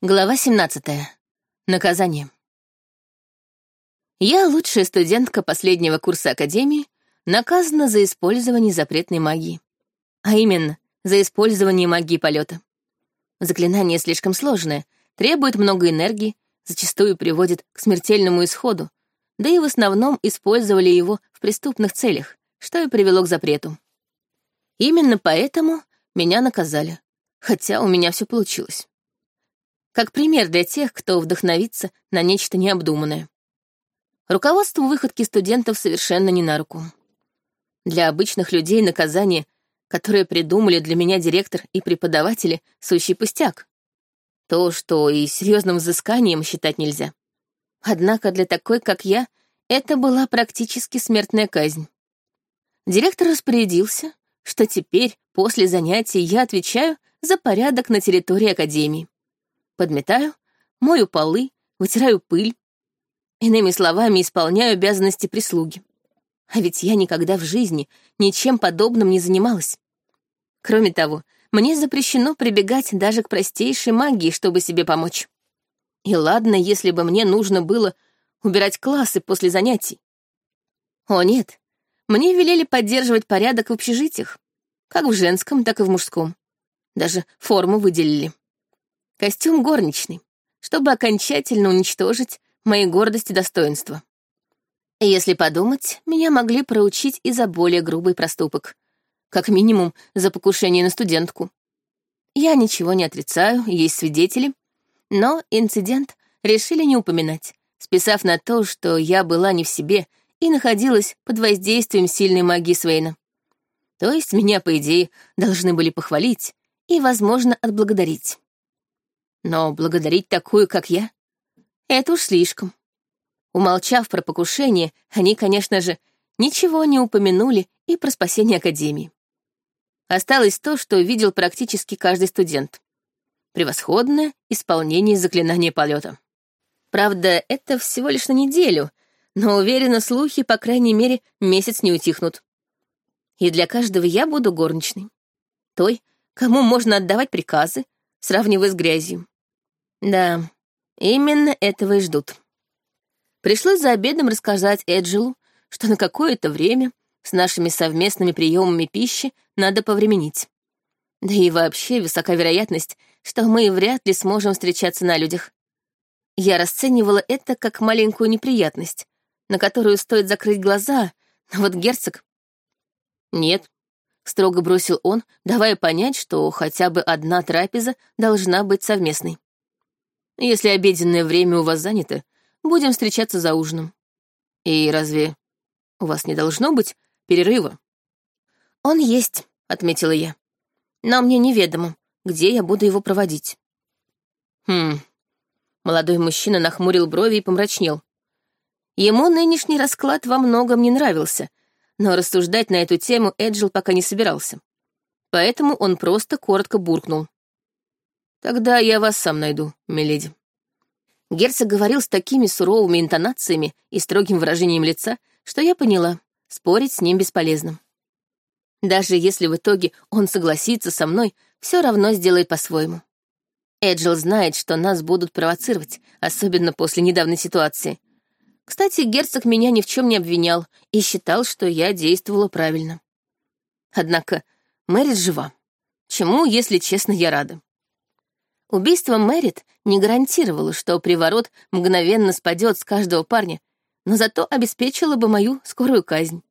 Глава 17. Наказание. Я, лучшая студентка последнего курса Академии, наказана за использование запретной магии. А именно, за использование магии полета. Заклинание слишком сложное, требует много энергии, зачастую приводит к смертельному исходу, да и в основном использовали его в преступных целях, что и привело к запрету. Именно поэтому меня наказали, хотя у меня все получилось как пример для тех, кто вдохновится на нечто необдуманное. Руководству выходки студентов совершенно не на руку. Для обычных людей наказание, которое придумали для меня директор и преподаватели, сущий пустяк. То, что и серьезным взысканием считать нельзя. Однако для такой, как я, это была практически смертная казнь. Директор распорядился, что теперь, после занятий, я отвечаю за порядок на территории Академии. Подметаю, мою полы, вытираю пыль. Иными словами, исполняю обязанности прислуги. А ведь я никогда в жизни ничем подобным не занималась. Кроме того, мне запрещено прибегать даже к простейшей магии, чтобы себе помочь. И ладно, если бы мне нужно было убирать классы после занятий. О нет, мне велели поддерживать порядок в общежитиях, как в женском, так и в мужском. Даже форму выделили. Костюм горничный, чтобы окончательно уничтожить мои гордость и достоинства. Если подумать, меня могли проучить и за более грубый проступок. Как минимум, за покушение на студентку. Я ничего не отрицаю, есть свидетели. Но инцидент решили не упоминать, списав на то, что я была не в себе и находилась под воздействием сильной магии Свейна. То есть меня, по идее, должны были похвалить и, возможно, отблагодарить. Но благодарить такую, как я, это уж слишком. Умолчав про покушение, они, конечно же, ничего не упомянули и про спасение Академии. Осталось то, что видел практически каждый студент. Превосходное исполнение заклинания полета. Правда, это всего лишь на неделю, но уверена, слухи, по крайней мере, месяц не утихнут. И для каждого я буду горничной. Той, кому можно отдавать приказы, сравнивая с грязью. Да, именно этого и ждут. Пришлось за обедом рассказать Эджилу, что на какое-то время с нашими совместными приемами пищи надо повременить. Да и вообще высока вероятность, что мы вряд ли сможем встречаться на людях. Я расценивала это как маленькую неприятность, на которую стоит закрыть глаза, но вот герцог... Нет, — строго бросил он, давая понять, что хотя бы одна трапеза должна быть совместной. Если обеденное время у вас занято, будем встречаться за ужином. И разве у вас не должно быть перерыва? Он есть, отметила я. Но мне неведомо, где я буду его проводить. Хм. Молодой мужчина нахмурил брови и помрачнел. Ему нынешний расклад во многом не нравился, но рассуждать на эту тему Эджил пока не собирался. Поэтому он просто коротко буркнул. Тогда я вас сам найду, миледи. Герцог говорил с такими суровыми интонациями и строгим выражением лица, что я поняла, спорить с ним бесполезно. Даже если в итоге он согласится со мной, все равно сделает по-своему. Эджил знает, что нас будут провоцировать, особенно после недавней ситуации. Кстати, герцог меня ни в чем не обвинял и считал, что я действовала правильно. Однако Мэрит жива. Чему, если честно, я рада. Убийство Мэрит не гарантировало, что приворот мгновенно спадет с каждого парня, но зато обеспечило бы мою скорую казнь.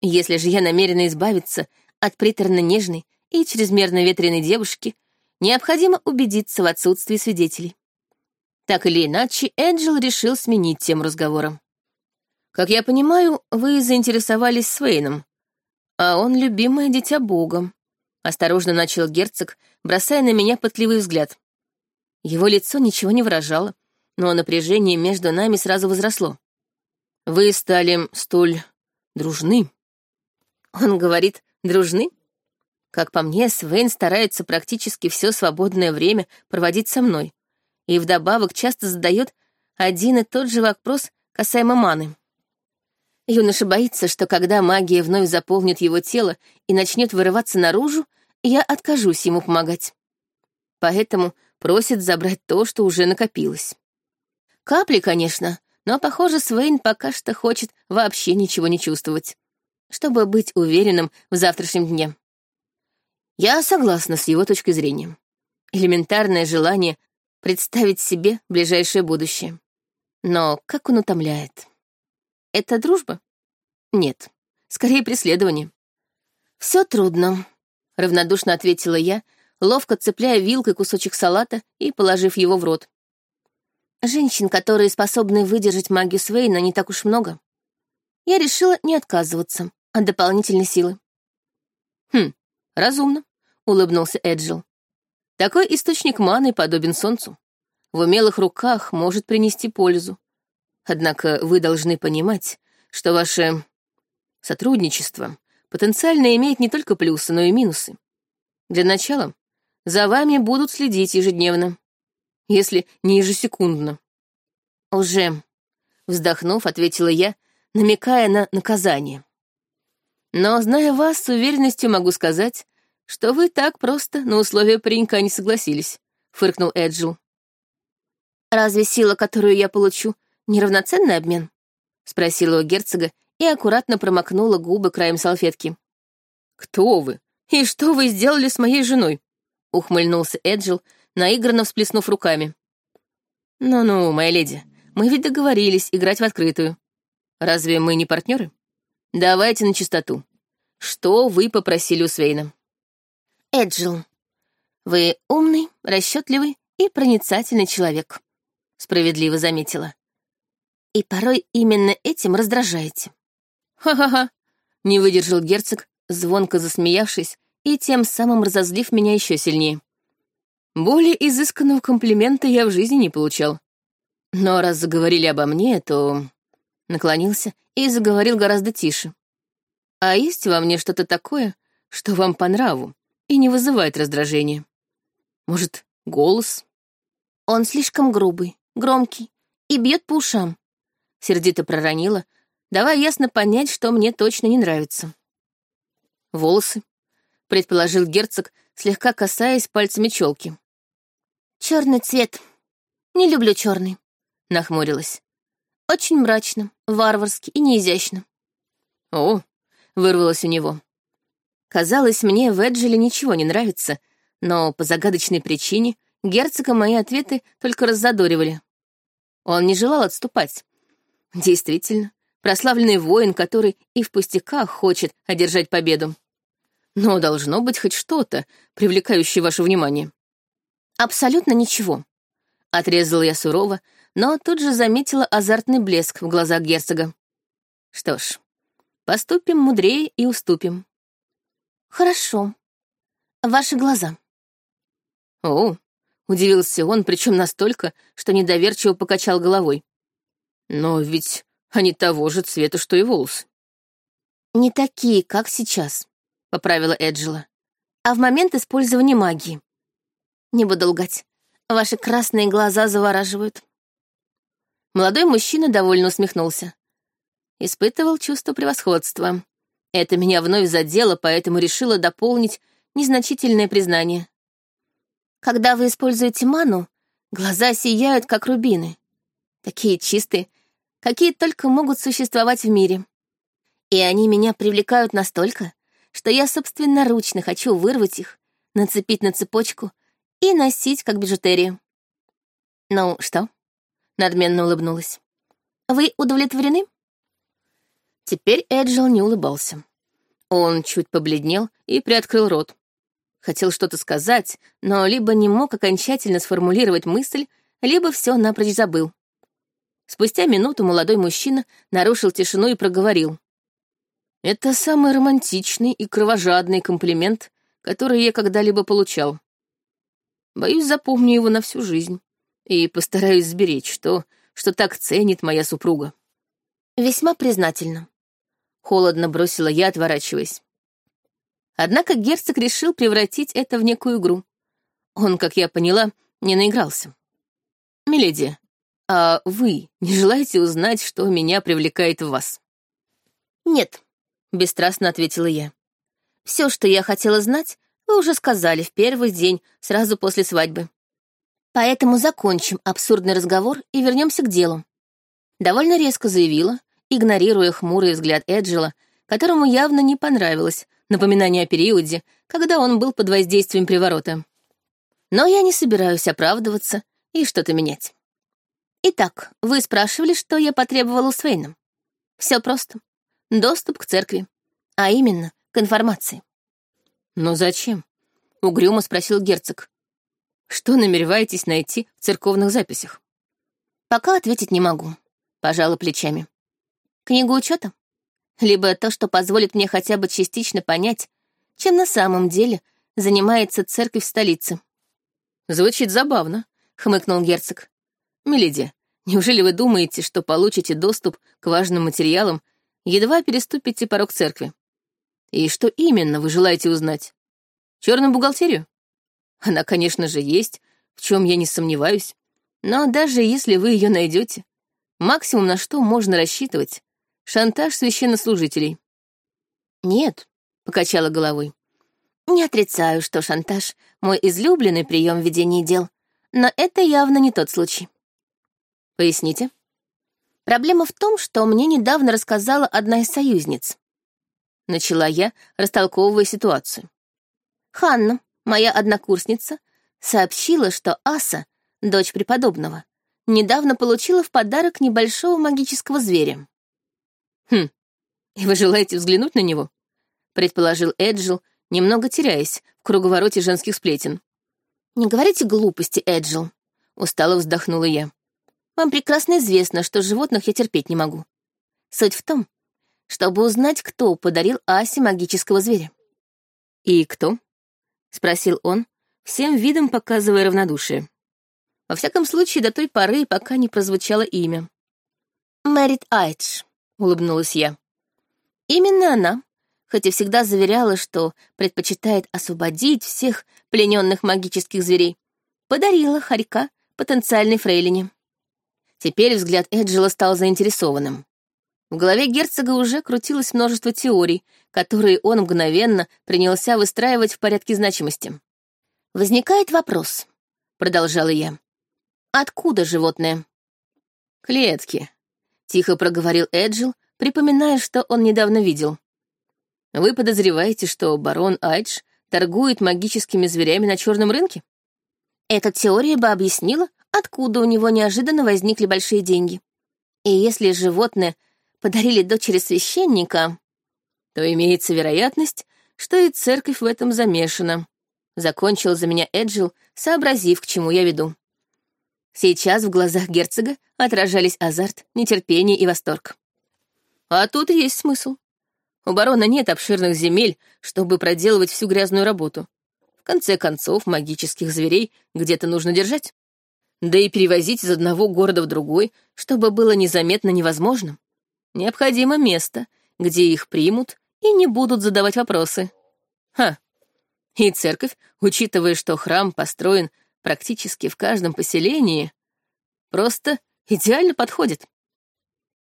Если же я намерена избавиться от приторно-нежной и чрезмерно ветреной девушки, необходимо убедиться в отсутствии свидетелей. Так или иначе, Энджел решил сменить тему разговора. «Как я понимаю, вы заинтересовались Свейном, а он любимое дитя Бога», — осторожно начал герцог, бросая на меня пытливый взгляд. Его лицо ничего не выражало, но напряжение между нами сразу возросло. «Вы стали столь дружны». Он говорит «дружны»? Как по мне, Свен старается практически все свободное время проводить со мной, и вдобавок часто задает один и тот же вопрос касаемо маны. Юноша боится, что когда магия вновь заполнит его тело и начнет вырываться наружу, я откажусь ему помогать. Поэтому просит забрать то, что уже накопилось. Капли, конечно, но, похоже, Свейн пока что хочет вообще ничего не чувствовать, чтобы быть уверенным в завтрашнем дне. Я согласна с его точкой зрения. Элементарное желание представить себе ближайшее будущее. Но как он утомляет. Это дружба? Нет, скорее преследование. Все трудно, равнодушно ответила я, ловко цепляя вилкой кусочек салата и положив его в рот. Женщин, которые способны выдержать магию Свейна, не так уж много. Я решила не отказываться от дополнительной силы. «Хм, разумно», — улыбнулся Эджил. «Такой источник маны подобен солнцу. В умелых руках может принести пользу. Однако вы должны понимать, что ваше сотрудничество потенциально имеет не только плюсы, но и минусы. Для начала за вами будут следить ежедневно если не ежесекундно. «Уже», — вздохнув, ответила я, намекая на наказание. «Но, зная вас, с уверенностью могу сказать, что вы так просто на условия паренька не согласились», — фыркнул Эджил. «Разве сила, которую я получу, неравноценный обмен?» — спросила у герцога и аккуратно промокнула губы краем салфетки. «Кто вы? И что вы сделали с моей женой?» — ухмыльнулся Эджил, наигранно всплеснув руками. «Ну-ну, моя леди, мы ведь договорились играть в открытую. Разве мы не партнеры? Давайте на чистоту. Что вы попросили у Свейна?» «Эджил, вы умный, расчетливый и проницательный человек», — справедливо заметила. «И порой именно этим раздражаете». «Ха-ха-ха», — не выдержал герцог, звонко засмеявшись и тем самым разозлив меня еще сильнее. Более изысканного комплимента я в жизни не получал. Но раз заговорили обо мне, то... Наклонился и заговорил гораздо тише. А есть во мне что-то такое, что вам по нраву и не вызывает раздражения? Может, голос? Он слишком грубый, громкий и бьет по ушам. Сердито проронила, давая ясно понять, что мне точно не нравится. Волосы, предположил герцог, слегка касаясь пальцами челки. Черный цвет. Не люблю черный, нахмурилась. Очень мрачно, варварски и неизящно. О, вырвалось у него. Казалось, мне в Эджеле ничего не нравится, но по загадочной причине герцога мои ответы только раззадоривали. Он не желал отступать. Действительно, прославленный воин, который и в пустяках хочет одержать победу. Но должно быть хоть что-то, привлекающее ваше внимание. Абсолютно ничего. Отрезала я сурово, но тут же заметила азартный блеск в глазах герцога. Что ж, поступим мудрее и уступим. Хорошо. Ваши глаза. О, удивился он, причем настолько, что недоверчиво покачал головой. Но ведь они того же цвета, что и волосы. Не такие, как сейчас, поправила Эджела, а в момент использования магии. Не буду лгать. Ваши красные глаза завораживают. Молодой мужчина довольно усмехнулся. Испытывал чувство превосходства. Это меня вновь задело, поэтому решила дополнить незначительное признание. Когда вы используете ману, глаза сияют, как рубины. Такие чистые, какие только могут существовать в мире. И они меня привлекают настолько, что я собственноручно хочу вырвать их, нацепить на цепочку и носить как бижутерию. «Ну что?» — надменно улыбнулась. «Вы удовлетворены?» Теперь Эджил не улыбался. Он чуть побледнел и приоткрыл рот. Хотел что-то сказать, но либо не мог окончательно сформулировать мысль, либо все напрочь забыл. Спустя минуту молодой мужчина нарушил тишину и проговорил. «Это самый романтичный и кровожадный комплимент, который я когда-либо получал. Боюсь, запомню его на всю жизнь и постараюсь сберечь то, что так ценит моя супруга. Весьма признательно. Холодно бросила я, отворачиваясь. Однако герцог решил превратить это в некую игру. Он, как я поняла, не наигрался. «Миледи, а вы не желаете узнать, что меня привлекает в вас?» «Нет», — бесстрастно ответила я. «Все, что я хотела знать, вы уже сказали в первый день, сразу после свадьбы. Поэтому закончим абсурдный разговор и вернемся к делу. Довольно резко заявила, игнорируя хмурый взгляд Эджела, которому явно не понравилось напоминание о периоде, когда он был под воздействием приворота. Но я не собираюсь оправдываться и что-то менять. Итак, вы спрашивали, что я потребовала с Вейном. Все просто. Доступ к церкви. А именно, к информации. «Но зачем?» — угрюмо спросил герцог. «Что намереваетесь найти в церковных записях?» «Пока ответить не могу», — пожала плечами. «Книгу учета? Либо то, что позволит мне хотя бы частично понять, чем на самом деле занимается церковь в столице». «Звучит забавно», — хмыкнул герцог. «Миледи, неужели вы думаете, что получите доступ к важным материалам, едва переступите порог церкви? И что именно вы желаете узнать? Черную бухгалтерию? Она, конечно же, есть, в чем я не сомневаюсь. Но даже если вы ее найдете, максимум на что можно рассчитывать — шантаж священнослужителей. Нет, — покачала головой. Не отрицаю, что шантаж — мой излюбленный прием ведения дел, но это явно не тот случай. Поясните. Проблема в том, что мне недавно рассказала одна из союзниц. Начала я, растолковывая ситуацию. Ханна, моя однокурсница, сообщила, что Аса, дочь преподобного, недавно получила в подарок небольшого магического зверя. «Хм, и вы желаете взглянуть на него?» — предположил Эджил, немного теряясь в круговороте женских сплетен. «Не говорите глупости, Эджил», — устало вздохнула я. Вам прекрасно известно, что животных я терпеть не могу. Суть в том, чтобы узнать, кто подарил Асе магического зверя. «И кто?» — спросил он, всем видом показывая равнодушие. Во всяком случае, до той поры, пока не прозвучало имя. «Мэрит Айдж», — улыбнулась я. «Именно она, хоть и всегда заверяла, что предпочитает освободить всех плененных магических зверей, подарила хорька потенциальной фрейлине. Теперь взгляд Эджела стал заинтересованным. В голове герцога уже крутилось множество теорий, которые он мгновенно принялся выстраивать в порядке значимости. «Возникает вопрос», — продолжала я. «Откуда животное?» «Клетки», — тихо проговорил Эджил, припоминая, что он недавно видел. «Вы подозреваете, что барон Айдж торгует магическими зверями на черном рынке?» Эта теория бы объяснила, откуда у него неожиданно возникли большие деньги. И если животное подарили дочери священника, то имеется вероятность, что и церковь в этом замешана. Закончил за меня Эджил, сообразив, к чему я веду. Сейчас в глазах герцога отражались азарт, нетерпение и восторг. А тут есть смысл. У барона нет обширных земель, чтобы проделывать всю грязную работу. В конце концов, магических зверей где-то нужно держать да и перевозить из одного города в другой, чтобы было незаметно невозможным. Необходимо место, где их примут и не будут задавать вопросы. Ха. И церковь, учитывая, что храм построен практически в каждом поселении, просто идеально подходит.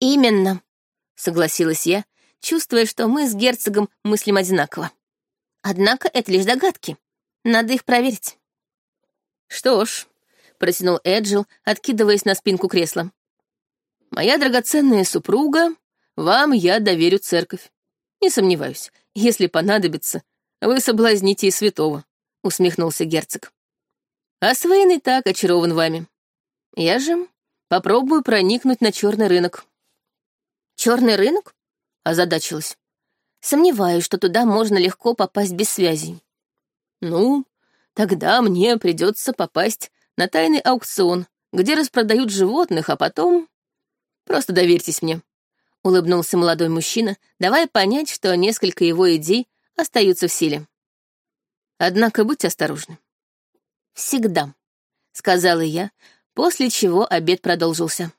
«Именно», — согласилась я, чувствуя, что мы с герцогом мыслим одинаково. «Однако это лишь догадки. Надо их проверить». «Что ж, — протянул Эджил, откидываясь на спинку кресла. «Моя драгоценная супруга, вам я доверю церковь. Не сомневаюсь, если понадобится, вы соблазните и святого», — усмехнулся герцог. «А Свейн и так очарован вами. Я же попробую проникнуть на черный рынок». Черный рынок?» — озадачилась. «Сомневаюсь, что туда можно легко попасть без связей». «Ну, тогда мне придется попасть на тайный аукцион, где распродают животных, а потом... Просто доверьтесь мне», — улыбнулся молодой мужчина, давая понять, что несколько его идей остаются в силе. Однако будьте осторожны. «Всегда», — сказала я, после чего обед продолжился.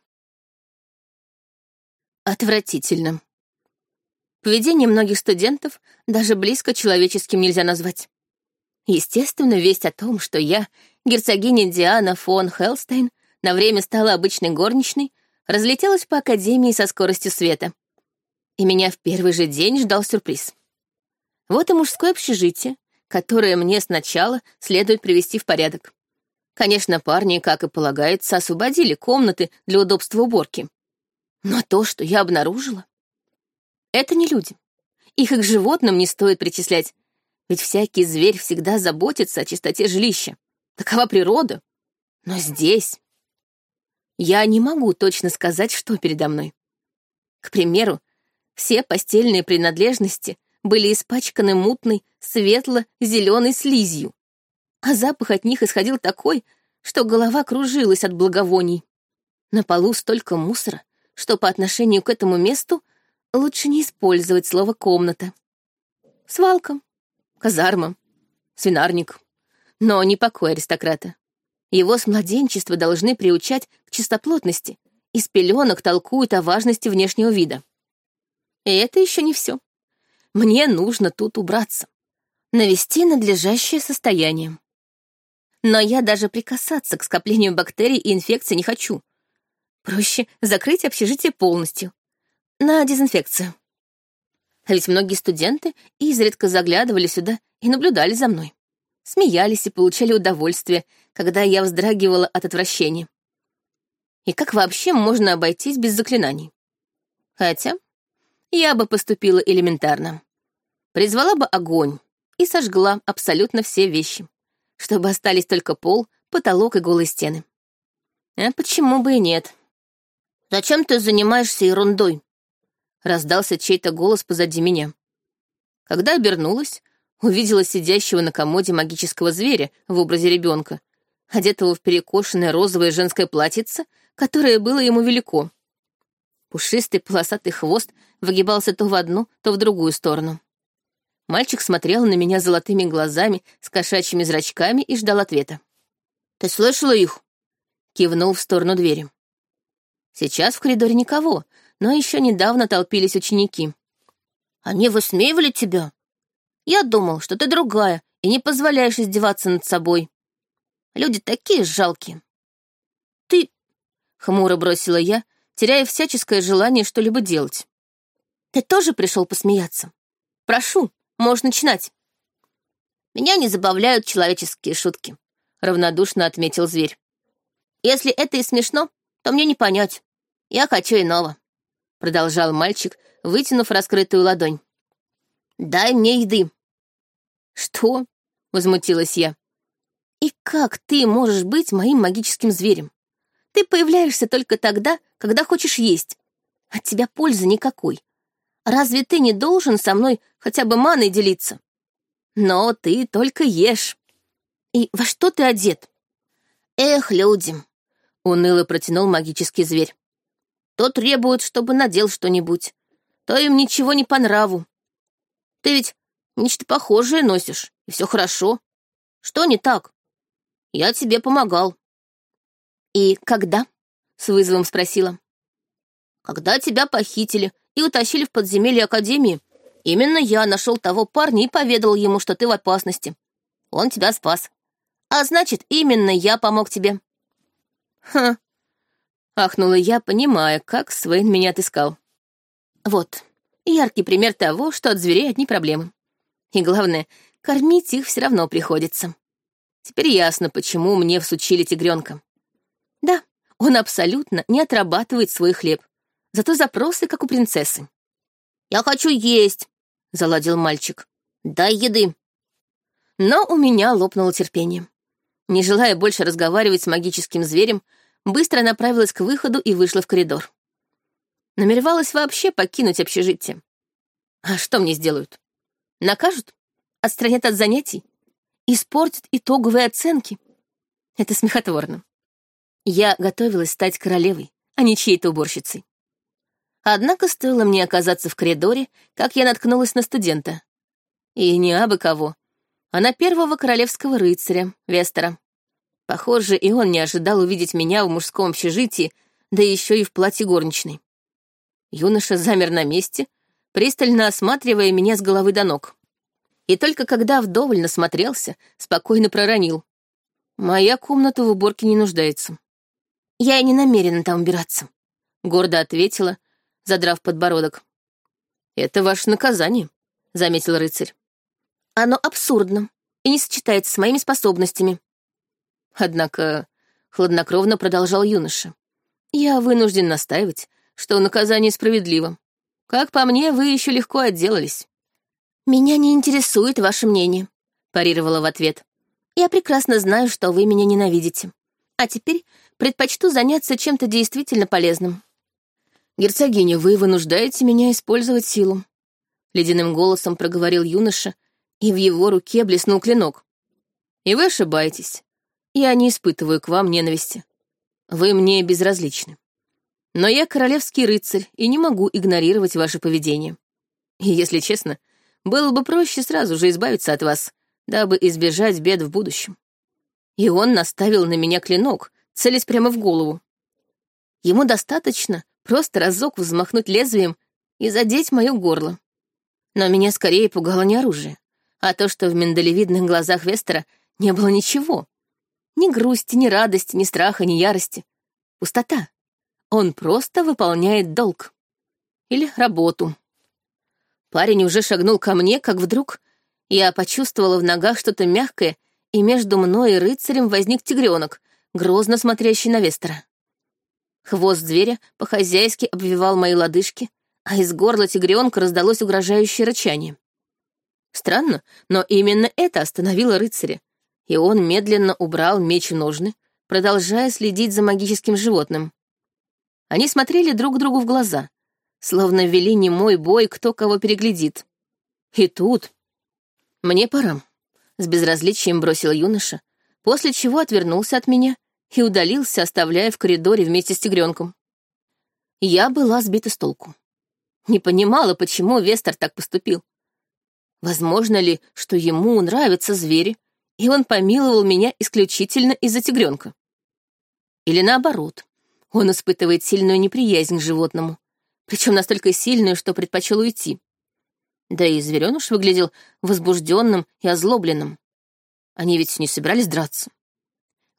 Отвратительно. Поведение многих студентов даже близко человеческим нельзя назвать. Естественно, весть о том, что я герцогиня Диана фон Хелстейн на время стала обычной горничной, разлетелась по академии со скоростью света. И меня в первый же день ждал сюрприз. Вот и мужское общежитие, которое мне сначала следует привести в порядок. Конечно, парни, как и полагается, освободили комнаты для удобства уборки. Но то, что я обнаружила, это не люди. Их и к животным не стоит причислять, ведь всякий зверь всегда заботится о чистоте жилища. Такова природа. Но здесь... Я не могу точно сказать, что передо мной. К примеру, все постельные принадлежности были испачканы мутной, светло-зеленой слизью а запах от них исходил такой, что голова кружилась от благовоний. На полу столько мусора, что по отношению к этому месту лучше не использовать слово «комната». Свалка, казарма, свинарник. Но не покой аристократа. Его с младенчества должны приучать к чистоплотности, и с пеленок толкуют о важности внешнего вида. И это еще не все. Мне нужно тут убраться, навести надлежащее состояние. Но я даже прикасаться к скоплению бактерий и инфекций не хочу. Проще закрыть общежитие полностью. На дезинфекцию. А ведь многие студенты изредка заглядывали сюда и наблюдали за мной. Смеялись и получали удовольствие, когда я вздрагивала от отвращения. И как вообще можно обойтись без заклинаний? Хотя я бы поступила элементарно. Призвала бы огонь и сожгла абсолютно все вещи чтобы остались только пол, потолок и голые стены. А почему бы и нет? «Зачем ты занимаешься ерундой?» Раздался чей-то голос позади меня. Когда обернулась, увидела сидящего на комоде магического зверя в образе ребенка, одетого в перекошенное розовое женское платьице, которое было ему велико. Пушистый полосатый хвост выгибался то в одну, то в другую сторону. Мальчик смотрел на меня золотыми глазами с кошачьими зрачками и ждал ответа. «Ты слышала их?» Кивнул в сторону двери. Сейчас в коридоре никого, но еще недавно толпились ученики. «Они высмеивали тебя? Я думал, что ты другая и не позволяешь издеваться над собой. Люди такие жалкие». «Ты...» — хмуро бросила я, теряя всяческое желание что-либо делать. «Ты тоже пришел посмеяться? Прошу, Можешь начинать». «Меня не забавляют человеческие шутки», — равнодушно отметил зверь. «Если это и смешно, то мне не понять. Я хочу иного», — продолжал мальчик, вытянув раскрытую ладонь. «Дай мне еды». «Что?» — возмутилась я. «И как ты можешь быть моим магическим зверем? Ты появляешься только тогда, когда хочешь есть. От тебя пользы никакой. Разве ты не должен со мной хотя бы маной делиться? Но ты только ешь. И во что ты одет? Эх, люди, — уныло протянул магический зверь. То требуют, чтобы надел что-нибудь, то им ничего не по нраву. Ты ведь нечто похожее носишь, и все хорошо. Что не так? Я тебе помогал. И когда? — с вызовом спросила. Когда тебя похитили и утащили в подземелье Академии. Именно я нашел того парня и поведал ему, что ты в опасности. Он тебя спас. А значит, именно я помог тебе». «Ха!» — ахнула я, понимая, как Свейн меня отыскал. «Вот, яркий пример того, что от зверей одни проблемы. И главное, кормить их все равно приходится. Теперь ясно, почему мне всучили тигренка. Да, он абсолютно не отрабатывает свой хлеб, зато запросы, как у принцессы. «Я хочу есть», — заладил мальчик. «Дай еды». Но у меня лопнуло терпение. Не желая больше разговаривать с магическим зверем, быстро направилась к выходу и вышла в коридор. Намеревалась вообще покинуть общежитие. А что мне сделают? Накажут? Отстранят от занятий? Испортят итоговые оценки? Это смехотворно. Я готовилась стать королевой, а не чьей-то уборщицей. Однако стоило мне оказаться в коридоре, как я наткнулась на студента. И не абы кого, а на первого королевского рыцаря, Вестера. Похоже, и он не ожидал увидеть меня в мужском общежитии, да еще и в платье горничной. Юноша замер на месте, пристально осматривая меня с головы до ног. И только когда вдоволь насмотрелся, спокойно проронил. «Моя комната в уборке не нуждается». «Я и не намерена там убираться», — гордо ответила, задрав подбородок. «Это ваше наказание», — заметил рыцарь. «Оно абсурдно и не сочетается с моими способностями». Однако хладнокровно продолжал юноша. Я вынужден настаивать, что наказание справедливо. Как по мне, вы еще легко отделались. Меня не интересует ваше мнение, парировала в ответ. Я прекрасно знаю, что вы меня ненавидите. А теперь предпочту заняться чем-то действительно полезным. «Герцогиня, вы вынуждаете меня использовать силу», — ледяным голосом проговорил юноша, и в его руке блеснул клинок. «И вы ошибаетесь. Я не испытываю к вам ненависти. Вы мне безразличны. Но я королевский рыцарь и не могу игнорировать ваше поведение. И, если честно, было бы проще сразу же избавиться от вас, дабы избежать бед в будущем. И он наставил на меня клинок, целясь прямо в голову. Ему достаточно просто разок взмахнуть лезвием и задеть мое горло. Но меня скорее пугало не оружие, а то, что в миндалевидных глазах Вестера не было ничего. Ни грусти, ни радости, ни страха, ни ярости. Пустота. Он просто выполняет долг. Или работу. Парень уже шагнул ко мне, как вдруг я почувствовала в ногах что-то мягкое, и между мной и рыцарем возник тигренок, грозно смотрящий на Вестера. Хвост зверя по-хозяйски обвивал мои лодыжки, а из горла тигренка раздалось угрожающее рычание. Странно, но именно это остановило рыцаря, и он медленно убрал меч в ножны, продолжая следить за магическим животным. Они смотрели друг другу в глаза, словно вели немой бой, кто кого переглядит. И тут... «Мне пора», — с безразличием бросил юноша, после чего отвернулся от меня и удалился, оставляя в коридоре вместе с тигренком. Я была сбита с толку. Не понимала, почему Вестер так поступил. Возможно ли, что ему нравятся звери, и он помиловал меня исключительно из-за тигренка? Или наоборот, он испытывает сильную неприязнь к животному, причем настолько сильную, что предпочел уйти. Да и звереныш выглядел возбужденным и озлобленным. Они ведь не собирались драться.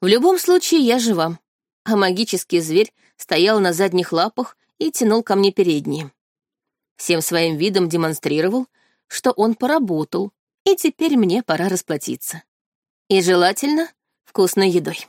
В любом случае, я жива, а магический зверь стоял на задних лапах и тянул ко мне передние. Всем своим видом демонстрировал, что он поработал, и теперь мне пора расплатиться. И желательно вкусной едой.